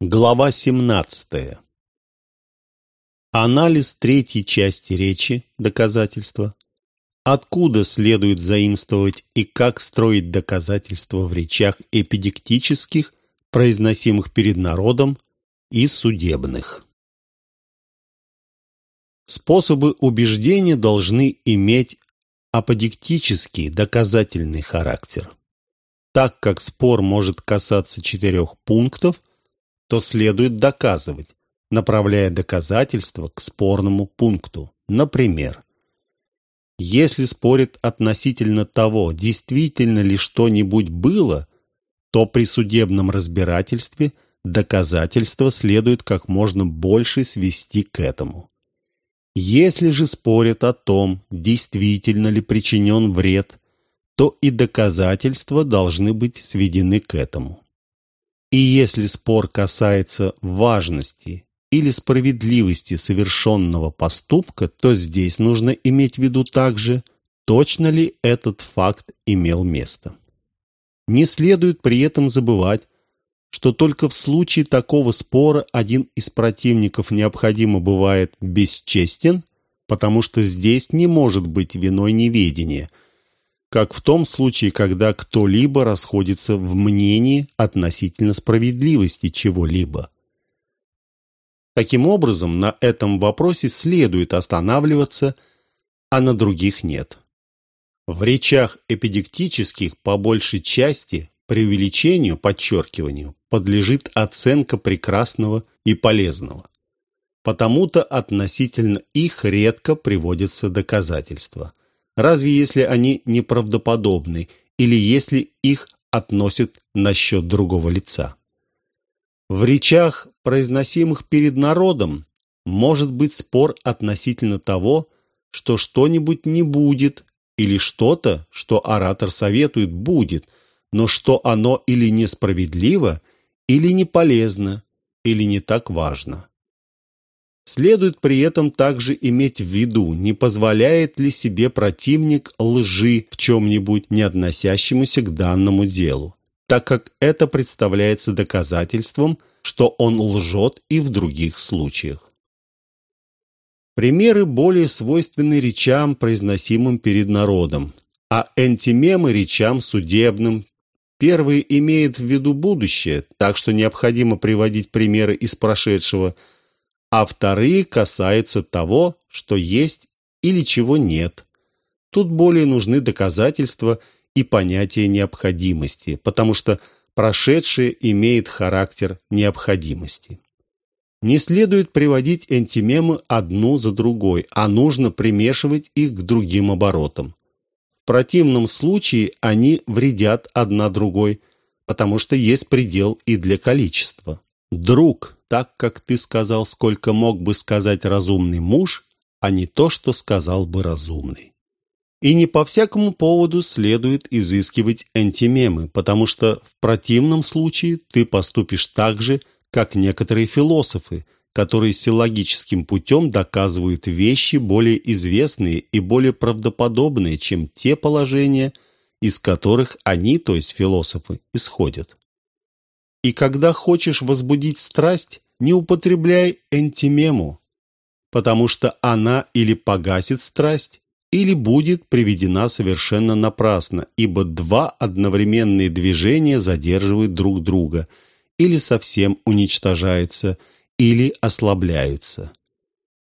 Глава 17. Анализ третьей части речи «Доказательства». Откуда следует заимствовать и как строить доказательства в речах эпидектических, произносимых перед народом, и судебных. Способы убеждения должны иметь аподектический, доказательный характер. Так как спор может касаться четырех пунктов – то следует доказывать, направляя доказательства к спорному пункту. Например, если спорят относительно того, действительно ли что-нибудь было, то при судебном разбирательстве доказательства следует как можно больше свести к этому. Если же спорят о том, действительно ли причинен вред, то и доказательства должны быть сведены к этому. И если спор касается важности или справедливости совершенного поступка, то здесь нужно иметь в виду также, точно ли этот факт имел место. Не следует при этом забывать, что только в случае такого спора один из противников необходимо бывает бесчестен, потому что здесь не может быть виной неведения – как в том случае, когда кто-либо расходится в мнении относительно справедливости чего-либо. Таким образом, на этом вопросе следует останавливаться, а на других нет. В речах эпидектических по большей части преувеличению, подчеркиванию, подлежит оценка прекрасного и полезного. Потому-то относительно их редко приводятся доказательства разве если они неправдоподобны или если их относят насчет другого лица. В речах, произносимых перед народом, может быть спор относительно того, что что-нибудь не будет, или что-то, что оратор советует, будет, но что оно или несправедливо, или не полезно, или не так важно. Следует при этом также иметь в виду, не позволяет ли себе противник лжи в чем-нибудь, не относящемуся к данному делу, так как это представляется доказательством, что он лжет и в других случаях. Примеры более свойственны речам, произносимым перед народом, а антимемы речам судебным. Первые имеют в виду будущее, так что необходимо приводить примеры из прошедшего – а вторые касаются того, что есть или чего нет. Тут более нужны доказательства и понятие необходимости, потому что прошедшее имеет характер необходимости. Не следует приводить антимемы одну за другой, а нужно примешивать их к другим оборотам. В противном случае они вредят одна другой, потому что есть предел и для количества. Друг, так, как ты сказал, сколько мог бы сказать разумный муж, а не то, что сказал бы разумный. И не по всякому поводу следует изыскивать антимемы, потому что в противном случае ты поступишь так же, как некоторые философы, которые силлогическим путем доказывают вещи более известные и более правдоподобные, чем те положения, из которых они, то есть философы, исходят. И когда хочешь возбудить страсть, не употребляй энтимему, потому что она или погасит страсть, или будет приведена совершенно напрасно, ибо два одновременные движения задерживают друг друга, или совсем уничтожаются, или ослабляются.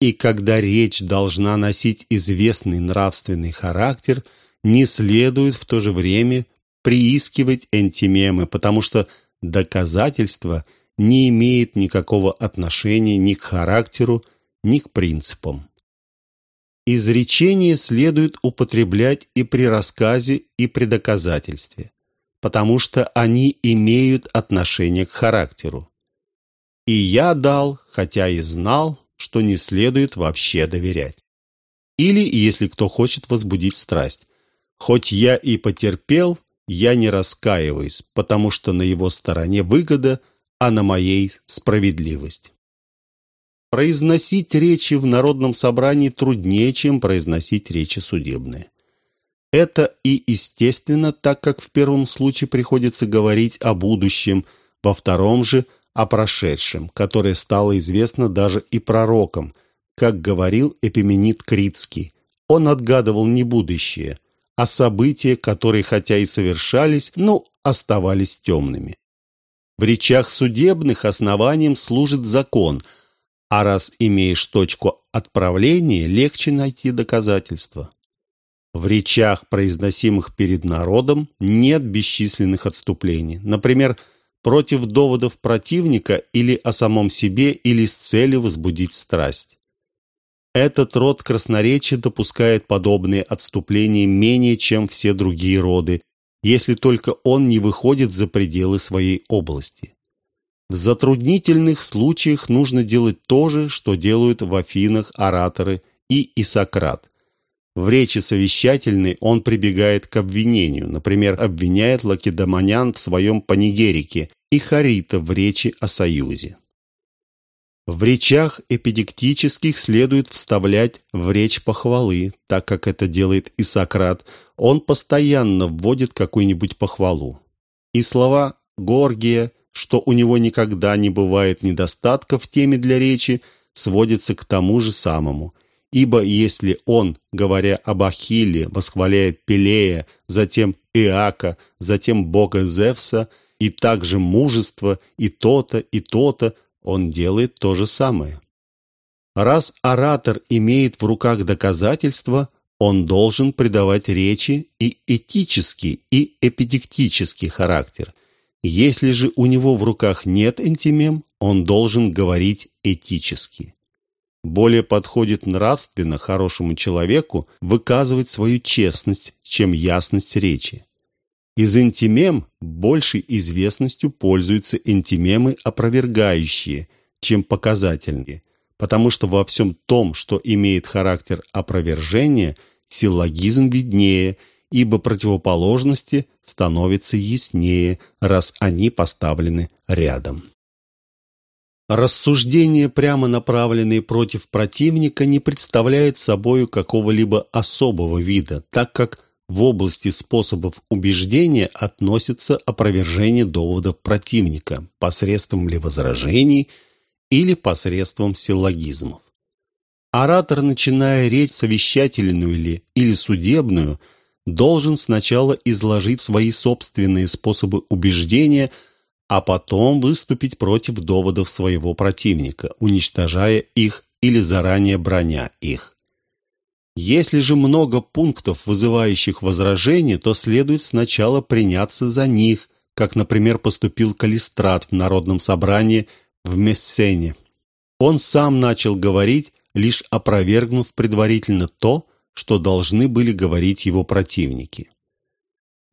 И когда речь должна носить известный нравственный характер, не следует в то же время приискивать энтимемы, потому что доказательство не имеет никакого отношения ни к характеру, ни к принципам. Изречения следует употреблять и при рассказе, и при доказательстве, потому что они имеют отношение к характеру. И я дал, хотя и знал, что не следует вообще доверять. Или, если кто хочет возбудить страсть, хоть я и потерпел, я не раскаиваюсь, потому что на его стороне выгода, а на моей справедливость. Произносить речи в народном собрании труднее, чем произносить речи судебные. Это и естественно, так как в первом случае приходится говорить о будущем, во втором же – о прошедшем, которое стало известно даже и пророкам, как говорил Эпименит Критский. Он отгадывал не будущее, а события, которые хотя и совершались, но оставались темными. В речах судебных основанием служит закон, а раз имеешь точку отправления, легче найти доказательства. В речах, произносимых перед народом, нет бесчисленных отступлений. Например, против доводов противника или о самом себе, или с целью возбудить страсть. Этот род красноречия допускает подобные отступления менее, чем все другие роды, если только он не выходит за пределы своей области. В затруднительных случаях нужно делать то же, что делают в Афинах ораторы и Исократ. В речи совещательной он прибегает к обвинению, например, обвиняет лакедемонян в своем панигерике и Харита в речи о союзе. В речах эпидектических следует вставлять в речь похвалы, так как это делает и Сократ, он постоянно вводит какую-нибудь похвалу. И слова Горгия, что у него никогда не бывает недостатка в теме для речи, сводятся к тому же самому – Ибо если он, говоря об Ахилле, восхваляет Пелея, затем Иака, затем бога Зевса, и также мужество, и то-то, и то-то, он делает то же самое. Раз оратор имеет в руках доказательства, он должен придавать речи и этический, и эпидектический характер. Если же у него в руках нет интимем, он должен говорить этически. Более подходит нравственно хорошему человеку выказывать свою честность, чем ясность речи. Из интимем большей известностью пользуются интимемы опровергающие, чем показательные, потому что во всем том, что имеет характер опровержения, силлогизм виднее, ибо противоположности становятся яснее, раз они поставлены рядом. Рассуждения, прямо направленные против противника, не представляют собою какого-либо особого вида, так как в области способов убеждения относится опровержение доводов противника посредством ли возражений или посредством силлогизмов. Оратор, начиная речь совещательную ли или судебную, должен сначала изложить свои собственные способы убеждения – а потом выступить против доводов своего противника, уничтожая их или заранее броня их. Если же много пунктов, вызывающих возражения, то следует сначала приняться за них, как, например, поступил Калистрат в Народном собрании в Мессене. Он сам начал говорить, лишь опровергнув предварительно то, что должны были говорить его противники.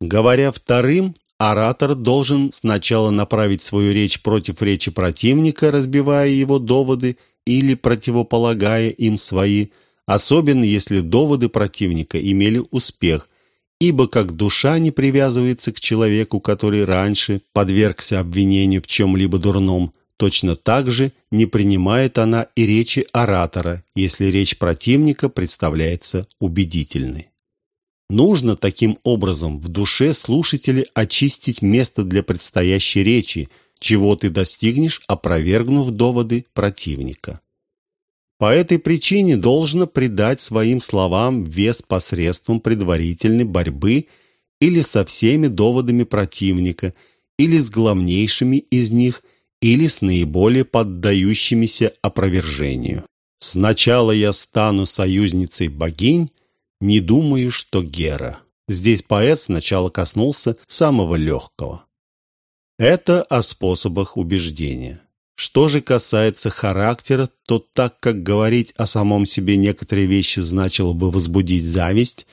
Говоря вторым, Оратор должен сначала направить свою речь против речи противника, разбивая его доводы или противополагая им свои, особенно если доводы противника имели успех, ибо как душа не привязывается к человеку, который раньше подвергся обвинению в чем-либо дурном, точно так же не принимает она и речи оратора, если речь противника представляется убедительной. Нужно таким образом в душе слушателя очистить место для предстоящей речи, чего ты достигнешь, опровергнув доводы противника. По этой причине должно придать своим словам вес посредством предварительной борьбы или со всеми доводами противника, или с главнейшими из них, или с наиболее поддающимися опровержению. Сначала я стану союзницей богинь, не думаю, что Гера. Здесь поэт сначала коснулся самого легкого. Это о способах убеждения. Что же касается характера, то так как говорить о самом себе некоторые вещи значило бы возбудить зависть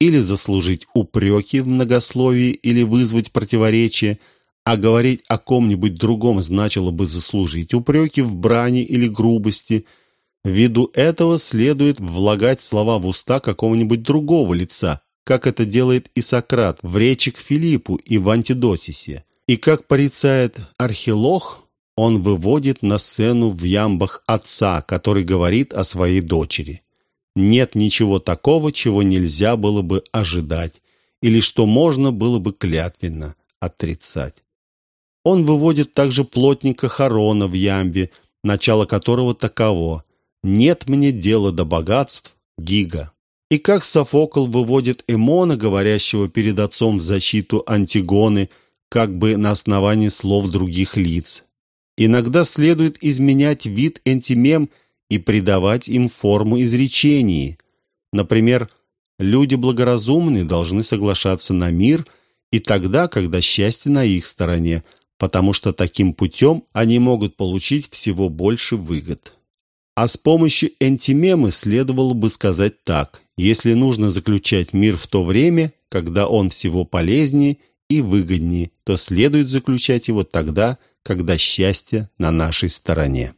или заслужить упреки в многословии или вызвать противоречие, а говорить о ком-нибудь другом значило бы заслужить упреки в брани или грубости – Ввиду этого следует влагать слова в уста какого-нибудь другого лица, как это делает и Сократ в речи к Филиппу и в Антидосисе. И как порицает Архилох, он выводит на сцену в ямбах отца, который говорит о своей дочери. Нет ничего такого, чего нельзя было бы ожидать, или что можно было бы клятвенно отрицать. Он выводит также плотника Харона в ямбе, начало которого таково «Нет мне дела до богатств, гига». И как Софокл выводит Эмона, говорящего перед отцом в защиту Антигоны, как бы на основании слов других лиц. Иногда следует изменять вид антимем и придавать им форму изречений. Например, люди благоразумные должны соглашаться на мир и тогда, когда счастье на их стороне, потому что таким путем они могут получить всего больше выгод. А с помощью антимемы следовало бы сказать так. Если нужно заключать мир в то время, когда он всего полезнее и выгоднее, то следует заключать его тогда, когда счастье на нашей стороне.